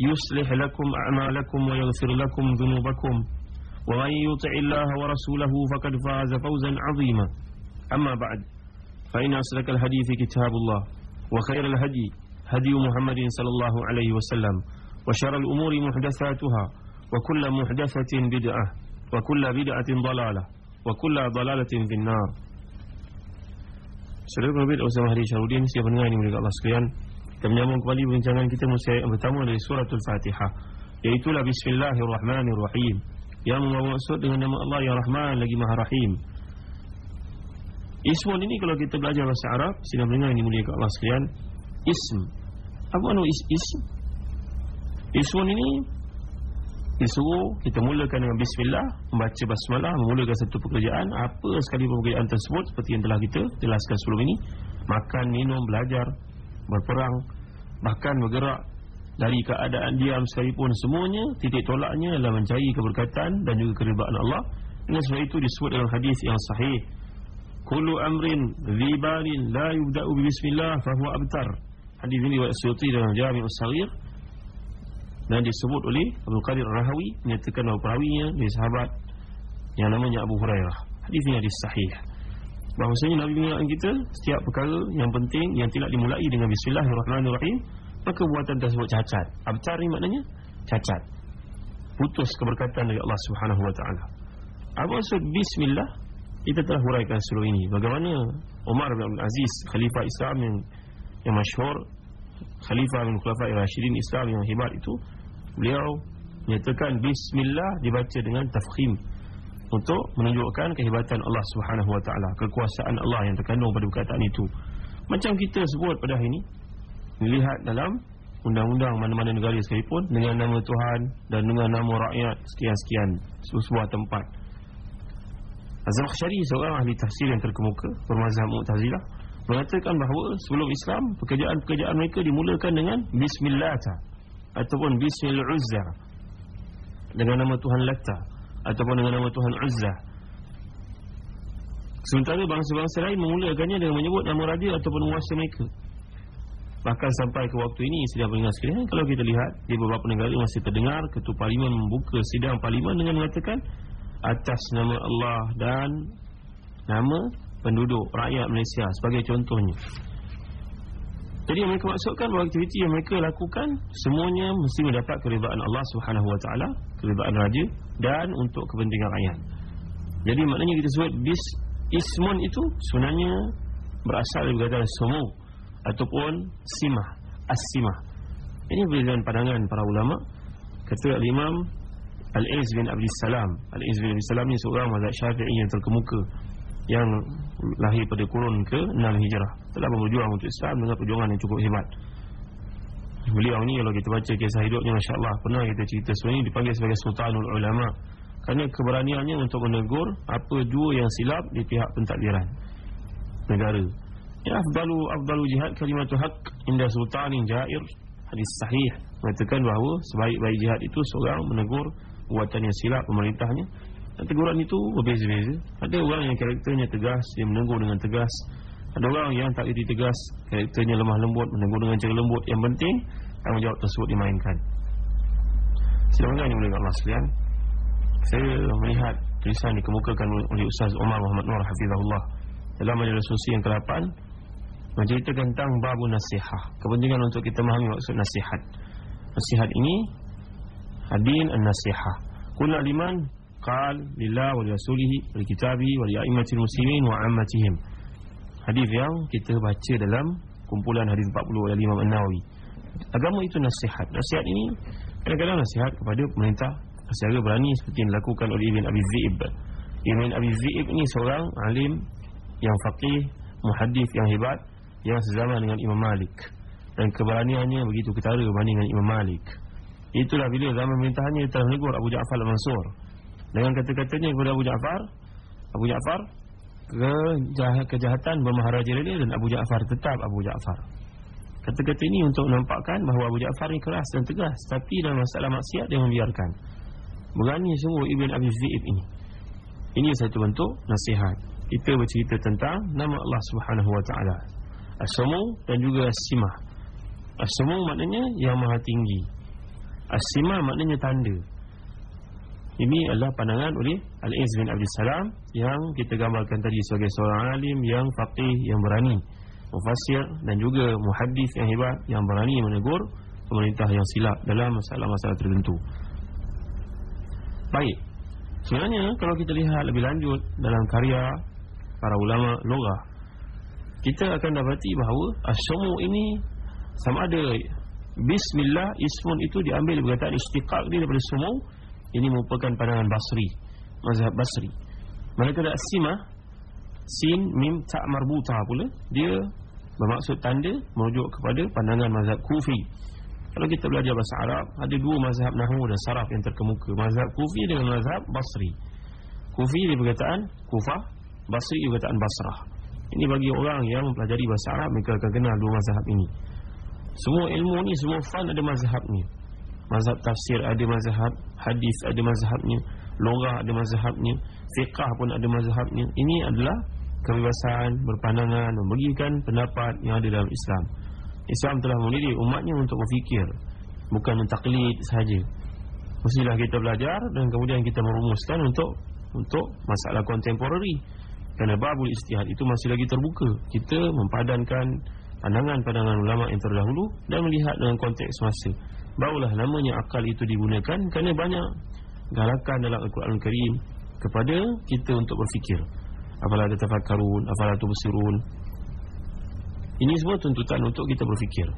يصلح لكم أعمالكم ويغفر لكم ذنوبكم. ومن يطع الله ورسوله فقد فاز فوزا عظيما. أما بعد فإن أصدق الحديث كتاب الله وخير الهدي هدي محمد صلى الله عليه وسلم وشر الأمور محدثاتها وكل محدثة بدعة وكل بدعة ضلالة وكل ضلالة في النار. Saudara Nabi Osama Hadi Syarudin Siapa dengar ini mereka Allah sekalian. Kita menyambung kembali perbincangan kita Musa yang pertama dari suratul Fatihah Iaitulah Bismillahirrahmanirrahim Yang membawa maksud dengan nama Allah yang Rahman lagi Maha Rahim. Ismun ini kalau kita belajar bahasa Arab Sila mendengar ini mulia Allah sekalian Ism. Apa makna is ism? Ismun ini Disuruh kita mulakan dengan Bismillah Membaca Basmalah Memulakan satu pekerjaan. Apa sekali pekerjaan tersebut Seperti yang telah kita jelaskan sebelum ini? Makan, minum, belajar Berperang Bahkan bergerak Dari keadaan diam sekalipun Semuanya titik tolaknya adalah mencari keberkatan Dan juga keridaan Allah Dengan sebab itu disebut dalam hadis yang sahih Kullu amrin Zibalin La yubda'u bismillah Fahuwa abtar Hadis ini diwat Suyuti dalam Jami'us Sarir dan disebut oleh Abu Qadir Rahawi menyatakan bahawa perawinya dari sahabat yang namanya Abu Hurairah. Hadis ini hadis sahih. Bahawasanya Nabi mengingatkan kita setiap perkara yang penting yang tidak dimulai dengan bismillahirrahmanirrahim maka buatan tersebut cacat. Abtar ni maknanya cacat. Putus keberkatan dari Allah Subhanahu wa taala. Apa maksud bismillah? Kita telah huraikan sebelum ini bagaimana Umar bin Abdul Aziz khalifah Islam yang yang masyhur khalifah bin khulafa'i rasyidin Islam yang hebat itu beliau menyatakan bismillah dibaca dengan tafkhim untuk menunjukkan kehebatan Allah Subhanahu wa taala kekuasaan Allah yang terkandung pada perkataan itu. Macam kita sebut pada hari ini melihat dalam undang-undang mana-mana negara sekalipun dengan nama Tuhan dan dengan nama rakyat sekian-sekian sebuah tempat. Az-Zakhsyari seorang ahli tafsir yang terkemuka bermazhab Mu'tazilah mengatakan bahawa sebelum Islam pekerjaan-pekerjaan mereka dimulakan dengan bismillah ataupun bismil uzza dengan nama Tuhan Latta ataupun dengan nama Tuhan Uzza sementara bangsa-bangsa lain memulakannya dengan menyebut nama raja ataupun penguasa mereka bahkan sampai ke waktu ini sedang mendengar sekalian kalau kita lihat di beberapa negara masih terdengar ketua parlimen membuka sidang parlimen dengan mengatakan atas nama Allah dan nama penduduk rakyat Malaysia sebagai contohnya. Jadi yang mereka maksudkan bahawa aktiviti yang mereka lakukan semuanya mesti mendapat keridaan Allah Subhanahu Wa Taala, keridaan raja dan untuk kepentingan rakyat. Jadi maknanya kita sebut bis ismun itu sebenarnya berasal dari perkataan sumu ataupun simah, as-simah. Ini berbeza pandangan para ulama. Kata Imam Al-Iz bin Abdul Salam. Al-Iz bin Abdul Salam ni seorang mazhab Syafi'i yang terkemuka yang lahir pada kurun ke-6 Hijrah telah berjuang untuk Islam dengan perjuangan yang cukup hebat. Beliau ni kalau kita baca kisah hidupnya masya-Allah pernah kita cerita sebenarnya dipanggil sebagai Sultanul Ulama kerana keberaniannya untuk menegur apa dua yang silap di pihak pentadbiran negara. Ya afdalu afdalu jihad kalimatu haq inda sultanin jair hadis sahih mengatakan bahawa sebaik-baik jihad itu seorang menegur buatan yang silap pemerintahnya Teguran itu berbeza-beza. Ada orang yang karakternya tegas Dia menegur dengan tegas. Ada orang yang tak jadi tegas Karakternya lemah lembut Menegur dengan cara lembut. Yang penting Tanggungjawab tersebut dimainkan. Silahkan yang boleh Allah sekalian. Saya melihat Tulisan dikemukakan oleh Ustaz Omar Muhammad Nur Hafizahullah Dalam majalah sosial yang ke-8 Menceritakan tentang babu nasihah Kepentingan untuk kita memahami maksud nasihat. Nasihat ini Hadin an-nasihah Kuna liman qal lillah wa rasulihi wa kitabi wa a'immatil muslimin wa ammatihim. Hadis yang kita baca dalam kumpulan hadis 40 dari Imam An-Nawawi. Agama itu nasihat. Nasihat ini kadang-kadang nasihat kepada pemerintah secara berani seperti yang dilakukan oleh Ibn Abi Zib. Ibn Abi Zib ini seorang alim yang faqih muhaddis yang hebat yang sezaman dengan Imam Malik. Dan keberaniannya begitu ketara berbanding dengan Imam Malik. Itulah bila zaman pemerintahannya telah menegur Abu Ja'far al-Mansur dengan kata-katanya kepada Abu Ja'far Abu Ja'far kejahatan bermaharaja dia dan Abu Ja'far tetap Abu Ja'far. Kata-kata ini untuk menampakkan bahawa Abu Ja'far ini keras dan tegas tapi dalam masalah maksiat dia membiarkan. Berani semua Ibn Abi Zaib ini. Ini satu bentuk nasihat. Kita bercerita tentang nama Allah Subhanahu Wa Taala. As-Samu dan juga As-Simah. As-Samu maknanya yang maha tinggi. As-Simah maknanya tanda ini adalah pandangan oleh Al-Iz bin Abdul Salam yang kita gambarkan tadi sebagai seorang alim yang faqih, yang berani mufassir dan juga muhaddis yang hebat yang berani menegur pemerintah yang silap dalam masalah-masalah tertentu. Baik. Sebenarnya kalau kita lihat lebih lanjut dalam karya para ulama logah kita akan dapati bahawa asyamu ini sama ada bismillah ismun itu diambil perkataan istiqaq dia daripada sumu ini merupakan pandangan Basri Mazhab Basri. Manakala Simah Sin, Mim, Tak Marbuta pula. Dia bermaksud tanda Merujuk kepada pandangan Mazhab Kufi. Kalau kita belajar bahasa Arab Ada dua mazhab Nahu dan Saraf yang terkemuka. Mazhab Kufi dengan Mazhab Basri. Kufi dia perkataan Kufah Basri dia perkataan Basrah. Ini bagi orang yang mempelajari bahasa Arab Mereka akan kenal dua mazhab ini. Semua ilmu ni, semua fan ada mazhab ni Mazhab tafsir ada mazhab Hadis ada mazhabnya Logah ada mazhabnya Fiqah pun ada mazhabnya. Ini adalah kebebasan berpandangan Memberikan pendapat yang ada dalam Islam. Islam telah mendidik umatnya untuk berfikir Bukan mentaklid sahaja. Mestilah kita belajar Dan kemudian kita merumuskan untuk Untuk masalah kontemporari. Kerana babul istihad itu masih lagi terbuka. Kita mempadankan Pandangan-pandangan ulama yang terdahulu Dan melihat dengan konteks masa Barulah namanya akal itu digunakan Kerana banyak galakan dalam Al-Quran Al-Karim Kepada kita untuk berfikir. Apalah ada tafakkarun, apalah tu bersirun Ini semua tuntutan untuk kita berfikir.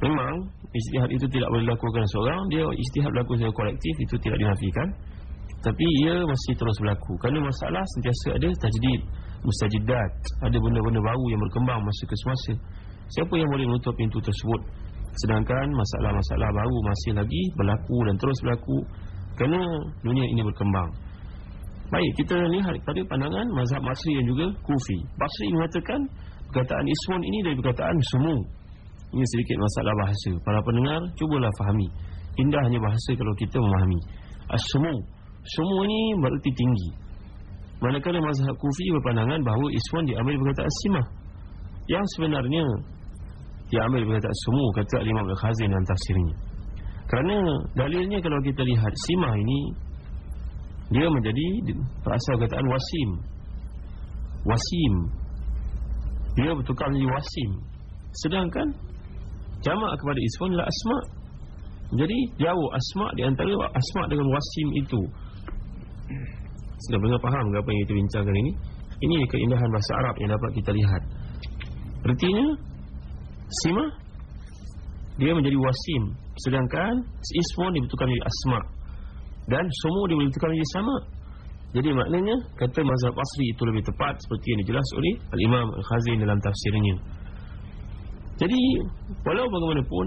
Memang istihad itu tidak boleh dilakukan seorang. Dia istihad berlaku secara kolektif Itu tidak dinafikan. Tapi ia masih terus berlaku. Kerana masalah sentiasa ada tajdid Mustajidat. Ada benda-benda baru yang berkembang masa ke semasa. Siapa yang boleh menutup pintu tersebut Sedangkan masalah-masalah baru masih lagi berlaku dan terus berlaku Kerana dunia ini berkembang. Baik, kita lihat pada pandangan mazhab Masri dan juga Kufi. Basri mengatakan perkataan Iswan ini dari perkataan semu Ini sedikit masalah bahasa. Para pendengar, cubalah fahami. Indahnya bahasa kalau kita memahami. As-semu Semu ini berarti tinggi. Manakala mazhab Kufi berpandangan bahawa Iswan diambil perkataan Simah. Yang sebenarnya dia ambil perkataan semua kata Imam Al-Khazin dalam tafsirnya. Kerana dalilnya kalau kita lihat simah ini dia menjadi perasal kataan wasim. Wasim. Dia bertukar menjadi wasim. Sedangkan jamak kepada ismun adalah asma. Jadi jauh asma di antara asma dengan wasim itu. Sudah benar faham apa yang kita bincangkan ini? Ini keindahan bahasa Arab yang dapat kita lihat. Artinya Sima Dia menjadi wasim Sedangkan Ismun dibutuhkan menjadi asma. Dan semua dibutuhkan menjadi sama. Jadi maknanya Kata mazhab asri itu lebih tepat Seperti yang dijelas oleh Al-Imam Al-Khazin dalam tafsirnya. Jadi Walau bagaimanapun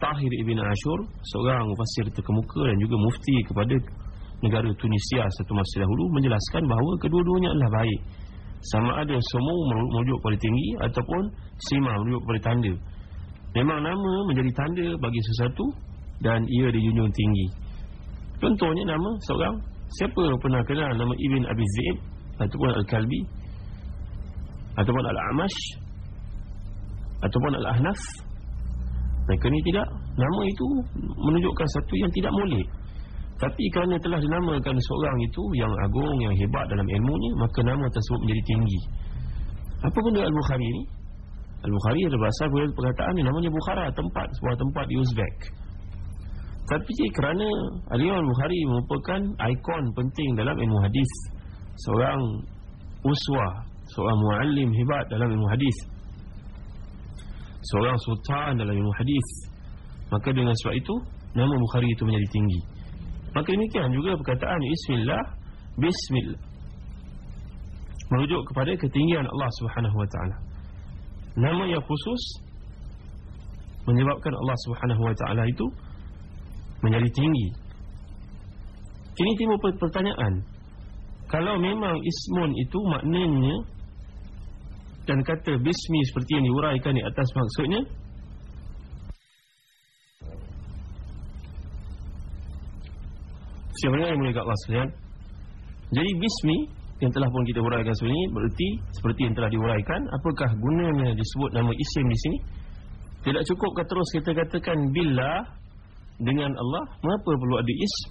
Tahir Ibn Ashur Seorang mufassir terkemuka Dan juga mufti kepada Negara Tunisia satu masa dahulu Menjelaskan bahawa kedua-duanya adalah baik sama ada semua merujuk kepada tinggi ataupun sima merujuk kepada tanda. Memang nama menjadi tanda bagi sesuatu dan ia dijunjung tinggi. Contohnya nama seorang siapa pernah kenal nama Ibn Abi Zaid ataupun Al-Kalbi ataupun Al-Amash ataupun Al-Ahnaf? Mereka ni tidak nama itu menunjukkan satu yang tidak molek tapi kerana telah dinamakan seorang itu yang agung, yang hebat dalam ilmunya, maka nama tersebut menjadi tinggi. Apa benda Al-Bukhari ini? Al-Bukhari ada berasal dari perkataan yang namanya Bukhara, tempat, sebuah tempat di Uzbek. Tapi kerana Al-Imam Bukhari merupakan ikon penting dalam ilmu hadis Seorang uswah Seorang muallim hebat dalam ilmu hadis Seorang sultan dalam ilmu hadis Maka dengan sebab itu Nama Bukhari itu menjadi tinggi Maka demikian juga perkataan Bismillah Bismillah Merujuk kepada ketinggian Allah Subhanahu Wa Taala. Nama yang khusus Menyebabkan Allah Subhanahu Wa Taala itu Menjadi tinggi. Ini timbul pertanyaan. Kalau memang ismun itu maknanya Dan kata bismi seperti yang diuraikan di atas maksudnya Siapa yang kat Allah sekalian Jadi bismi yang telah pun kita uraikan sebelum ini Berarti seperti yang telah diuraikan Apakah gunanya disebut nama isim di sini? Tidak cukup ke terus kita katakan Bila dengan Allah? Mengapa perlu ada ism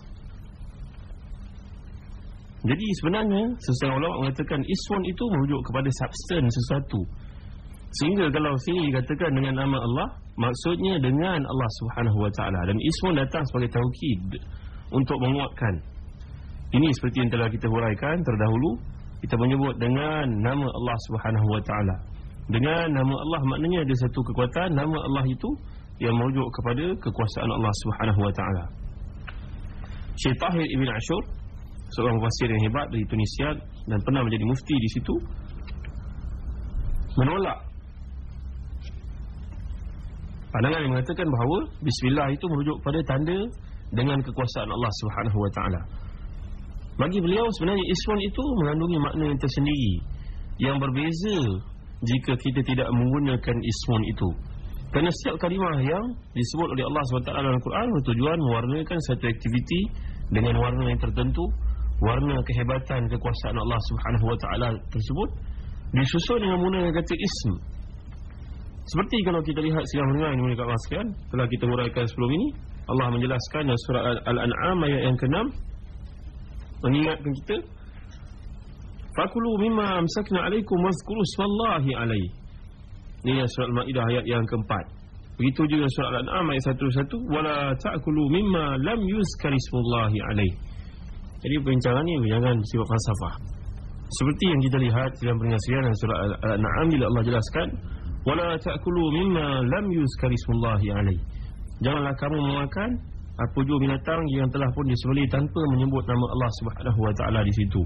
Jadi sebenarnya Sesetengah ulama mengatakan Ismun itu merujuk kepada substance sesuatu. Sehingga kalau sini dikatakan dengan nama Allah Maksudnya dengan Allah subhanahu wa ta'ala. Dan ismun datang sebagai tawkid untuk menguatkan. Ini seperti yang telah kita huraikan terdahulu, kita menyebut dengan nama Allah Subhanahu wa taala. Dengan nama Allah maknanya ada satu kekuatan, nama Allah itu yang merujuk kepada kekuasaan Allah Subhanahu wa taala. Syekh Tahir Ibn Ashur seorang mufassir yang hebat dari Tunisia dan pernah menjadi mufti di situ menolak pandangan yang mengatakan bahawa bismillah itu merujuk pada tanda dengan kekuasaan Allah Subhanahu wa taala. Bagi beliau sebenarnya iswan itu mengandungi makna yang tersendiri yang berbeza jika kita tidak menggunakan ismun itu. Kerana setiap kalimah yang disebut oleh Allah SWT dalam Al-Quran bertujuan mewarnakan satu aktiviti dengan warna yang tertentu, warna kehebatan kekuasaan Allah taala tersebut disusul dengan menggunakan kata ism. Seperti kalau kita lihat mendengar ini mereka sekalian, telah kita huraikan sebelum ini, Allah menjelaskan dalam surah Al-An'am ayat yang ke-6 mengingatkan kita Fakulu mimma amsakna alaikum wazkuru smallahi alaih Ini surah Al-Ma'idah ayat yang keempat. Begitu juga surah Al-An'am ayat 11 Wala ta'kulu mimma lam yuzkari smallahi alaih Jadi perbincangan ini jangan sifat falsafah. Seperti yang kita lihat dalam dalam surah Al-An'am Bila Allah jelaskan Wala ta'kulu mimma lam yuzkari smallahi alaih Janganlah kamu memakan apa jua binatang yang telah pun disembelih tanpa menyebut nama Allah Subhanahu wa taala di situ.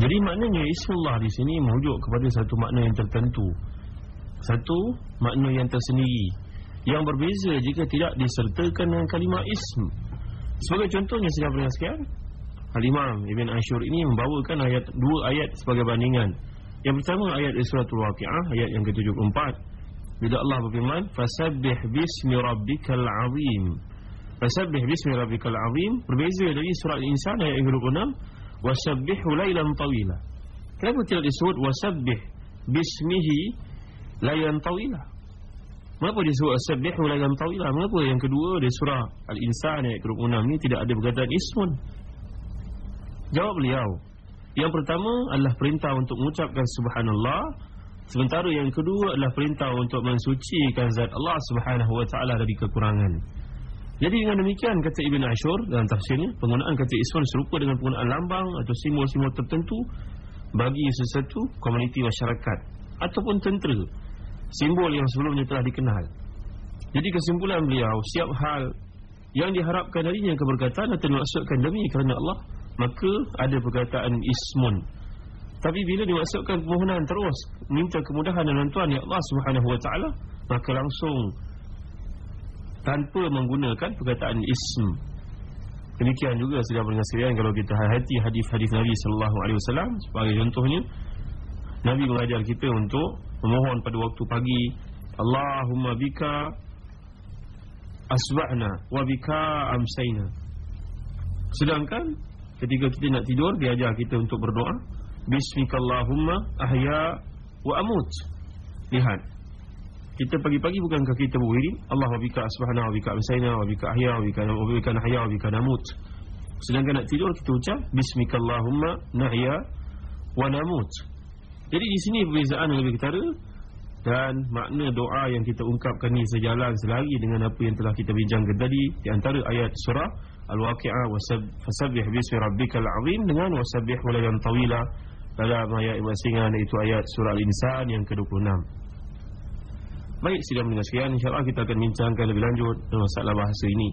Jadi maknanya ismullah di sini merujuk kepada satu makna yang tertentu. Satu makna yang tersendiri yang berbeza jika tidak disertakan dengan kalimah ism. Sebagai contohnya saya beri sekian. Al-Imam Ibn Ashur ini membawakan ayat dua ayat sebagai bandingan. Yang pertama ayat suratul Waqiah ayat yang ke-74 bila Allah berfirman fasabbih bismi rabbikal azim fasabbih bismi rabbikal azim berbeza dari surah al-insan ayat 26 wasabbihu lailan tawila kenapa tidak disebut wasabbih bismihi lailan tawila Mengapa disebut asabbihu lailan tawila? Mengapa yang kedua di surah Al-Insan ayat 26 ni tidak ada perkataan ismun? Jawab beliau. Yang pertama adalah perintah untuk mengucapkan subhanallah Sementara yang kedua adalah perintah untuk mensucikan zat Allah Subhanahu wa taala dari kekurangan. Jadi dengan demikian kata Ibn Ashur dalam tafsirnya, penggunaan kata iswan serupa dengan penggunaan lambang atau simbol-simbol tertentu bagi sesuatu komuniti masyarakat ataupun tentera. Simbol yang sebelumnya telah dikenal. Jadi kesimpulan beliau, setiap hal yang diharapkan darinya keberkatan atau dimaksudkan demi kerana Allah, maka ada perkataan ismun tapi bila dimasukkan permohonan terus minta kemudahan dan bantuan ya Allah Subhanahu wa taala, maka langsung tanpa menggunakan perkataan ism. Demikian juga sudah sekalian kalau kita hati hadis-hadis Nabi sallallahu alaihi wasallam sebagai contohnya Nabi mengajar kita untuk memohon pada waktu pagi Allahumma bika asbahna wa bika amsayna. Sedangkan ketika kita nak tidur dia ajar kita untuk berdoa Bismikallahumma ahya wa amut. Lihat. Kita pagi-pagi bukankah kita berdiri Allah wabika asbahna wabika amsayna wabika ahya wabika wabika nahya wabika namut Sedangkan nak tidur kita ucap Bismikallahumma nahya wa namut. Jadi di sini perbezaan yang lebih ketara dan makna doa yang kita ungkapkan ni sejalan selari dengan apa yang telah kita bincangkan tadi. Di antara ayat surah Al-Waqi'ah wasabbih bismi rabbikal azim dengan wasabbih walayan tawila dalam ayat masing-masing iaitu ayat surah Al-Insan yang ke-26. Baik, sidang mendengar sekalian, insya-Allah kita akan bincangkan lebih lanjut masalah bahasa ini.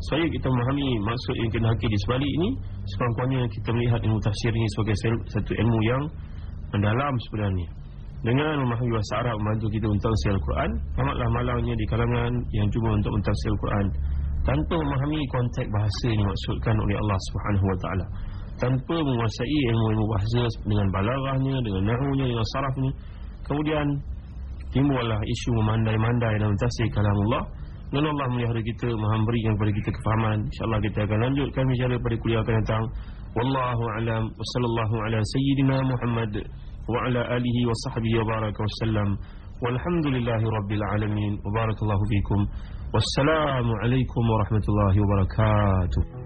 Supaya kita memahami maksud yang kena hakiki di sebalik ini, sekurang-kurangnya kita melihat ilmu tafsir ini sebagai satu ilmu yang mendalam sebenarnya dengan memahami bahasa Arab membantu kita untuk tafsir Al-Quran amatlah malangnya di kalangan yang cuba untuk mentafsir Al-Quran tanpa memahami konteks bahasa yang dimaksudkan oleh Allah Subhanahu Wa Taala tanpa menguasai ilmu-ilmu bahasa dengan balaghahnya, dengan na'unya, dengan sarafnya. Kemudian timbullah isu memandai-mandai dalam tafsir kalam Allah dan Allah melihara kita memberikan kepada kita kefahaman. insyaAllah kita akan lanjutkan bicara pada kuliah akan datang. Wallahu a'lam. Wa sallallahu ala sayyidina Muhammad wa ala alihi wa sahbihi wa baraka wasallam. walhamdulillahi rabbil alamin. Wa barakallahu fikum. Wassalamu alaikum warahmatullahi wabarakatuh.